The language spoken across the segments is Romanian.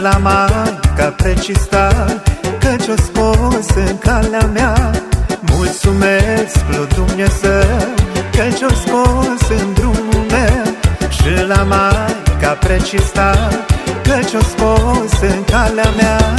la Maica precista Căci o scos în calea mea. Mulțumesc lui Dumnezeu Căci o scos în drumul meu. Și la Maica precista Căci o scos în calea mea.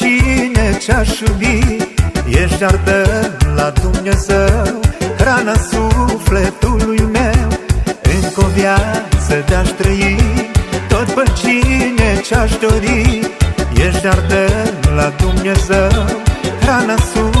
oricine ce-aș iubi Ești ardă la Dumnezeu Hrana sufletului meu Încă o viață de-aș trăi Tot pe cine ce-aș dori Ești ardă la Dumnezeu Hrana sufletului meu.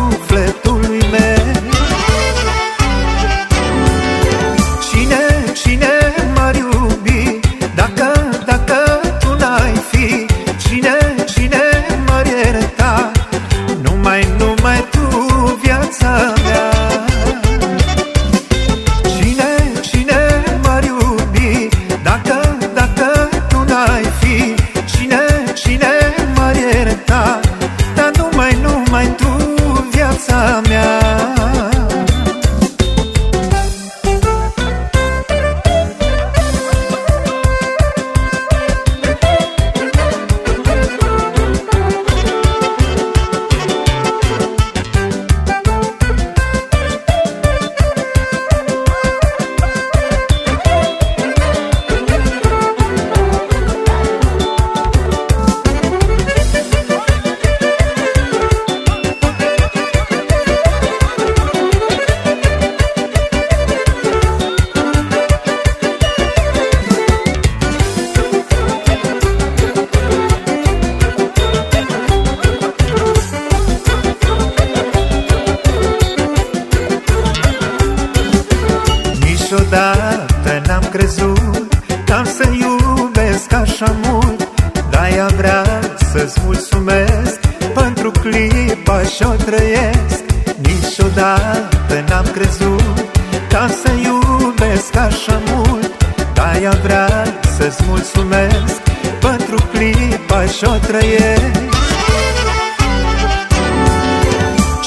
îți mulțumesc Pentru clipa și-o trăiesc.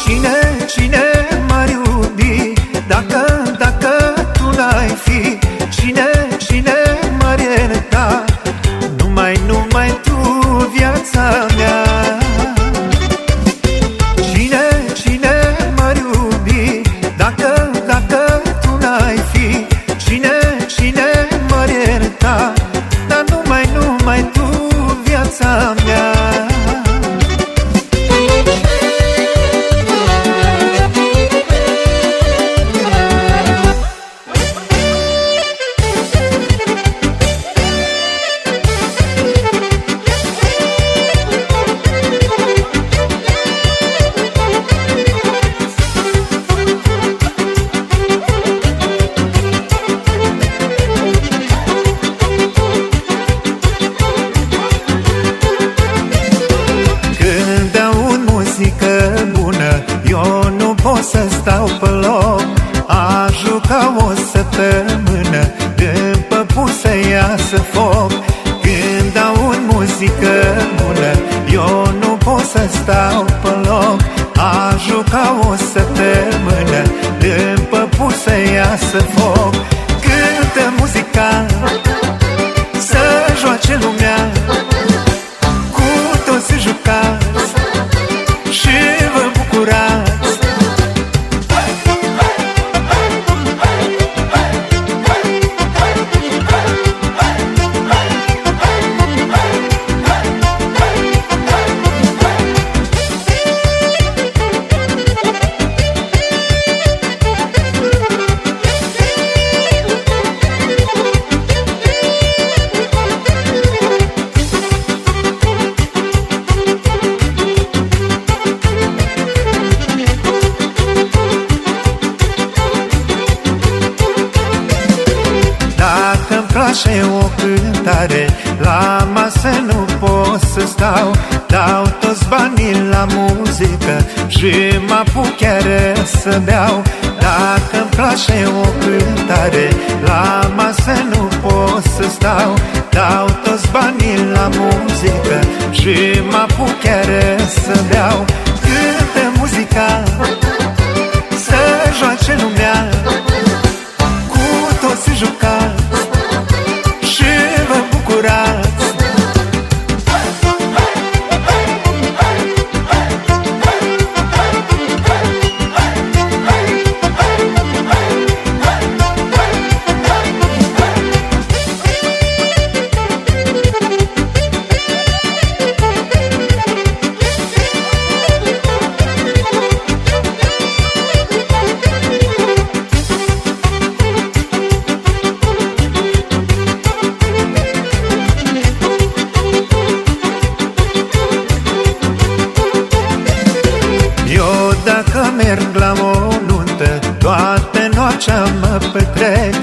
Cine, cine m-ar iubi Dacă Și mă apuc chiar să beau. Dacă-mi place o cântare La masă nu pot să stau. Dau toți banii la muzică Și mă apuc chiar să beau. Cântă muzica Să joace lumea. Cu toți jucați dacă merg la o nuntă Toată noaptea mă petrec.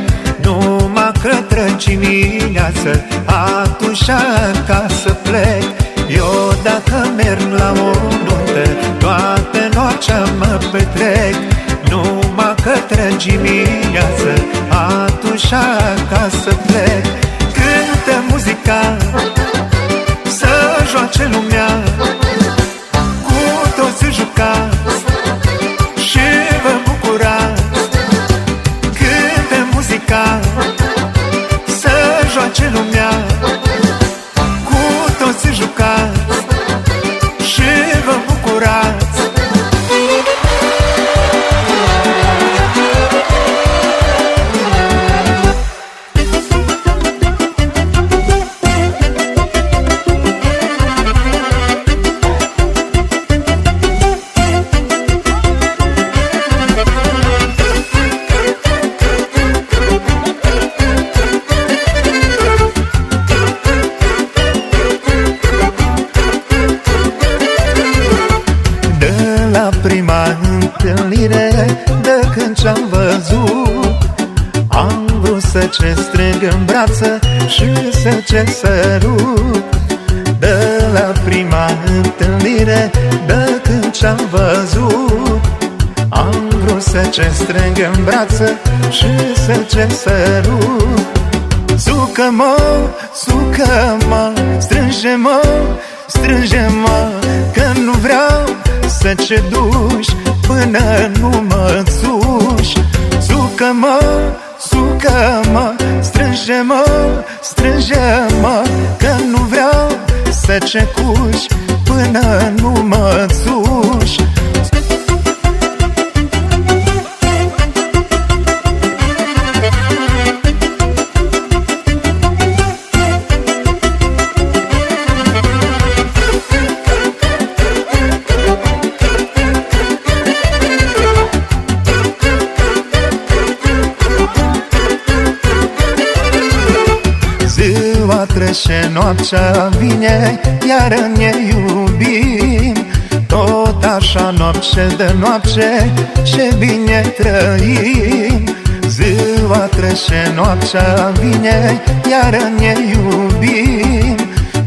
Numai către dimineață Atunci acasă plec. Eu dacă merg la o nuntă Toată noaptea mă petrec. Numai către dimineață Atunci acasă plec. Cântă muzica Să joace lumea ce strâng în brață Și să ce sărut De la prima întâlnire De când ce-am văzut Am vrut să ce strâng în brață Și să ce sărut Sucă-mă, sucă-mă, strânge-mă, strânge-mă Că nu vreau să ce duci până nu mă țuși Sucă-mă, sucă-mă, strânge-mă, strânge-mă Că nu vreau să ce cuși până nu mă țuși Ziua trece, noaptea vine, iar ne iubim. Tot așa noapte de noapte, ce bine trăim. Ziua trece, noaptea vine, iar ne iubim.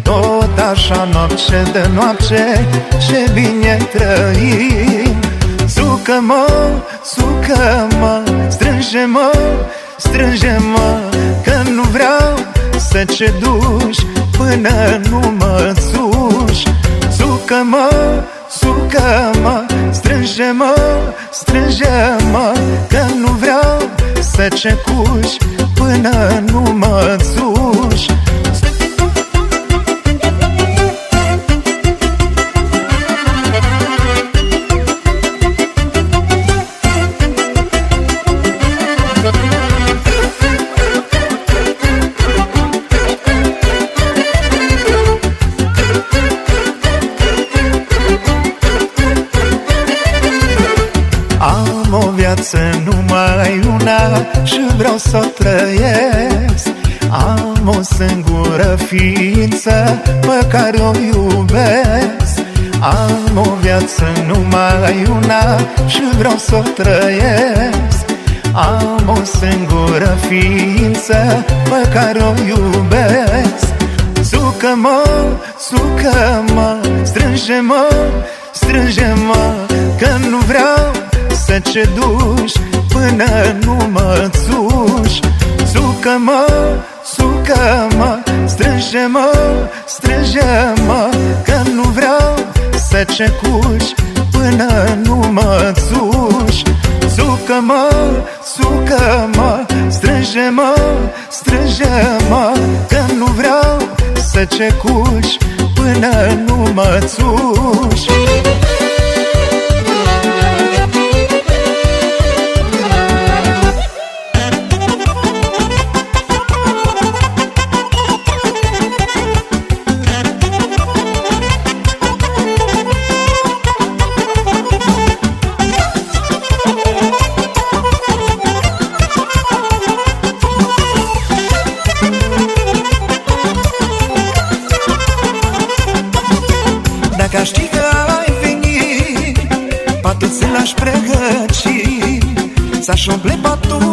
Tot așa noapte de noapte, ce bine trăim. Sucă-mă, sucă-mă, strânge-mă, strânge-mă Că nu vreau să ce duci până nu mă țuși Sucă-mă, sucă-mă, strânge-mă, strânge-mă Că nu vreau să ce cuși până nu mă țuși să nu mai una și vreau să trăiesc. Am o singură ființă pe care o iubesc. Am o viață numai una și vreau să trăiesc. Am o singură ființă pe care o iubesc. Sucă-mă, sucă-mă, strânge-mă, strânge-mă Că nu vreau să ce duci Până nu mă țuși Sucă-mă, sucă-mă Strânge-mă, strânge-mă Că nu vreau să ce cuși Până nu mă țuși Sucă-mă, sucă-mă Strânge-mă, strânge-mă Că nu vreau să ce cuși Până nu mă țuși foto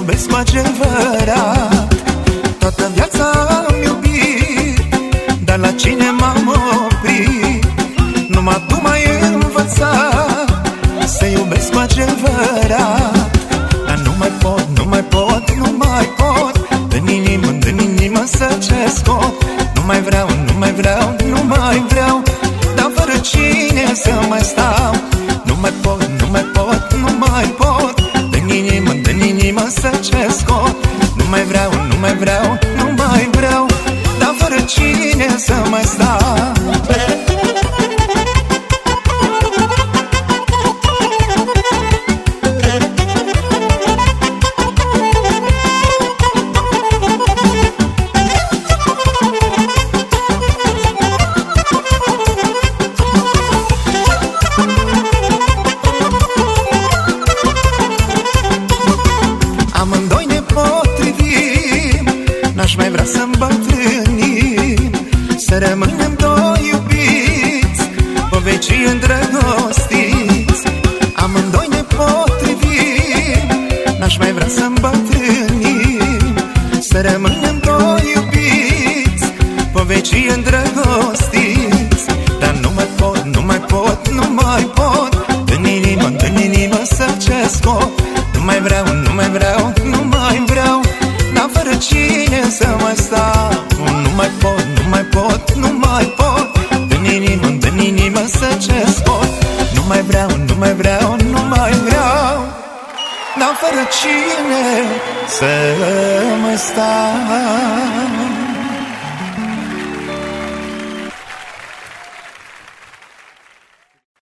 iubesc cu adevărat. Toată viața am iubit Dar la cine m-am oprit? Numai tu m-ai învățat Să iubesc cu adevărat. Dar nu mai pot, nu mai pot, nu mai pot. În inimă, în inimă să ce scot Nu mai vreau, nu mai vreau, nu mai vreau. Dar fără cine să mai stau? palavrão inima să ce scot Nu mai vreau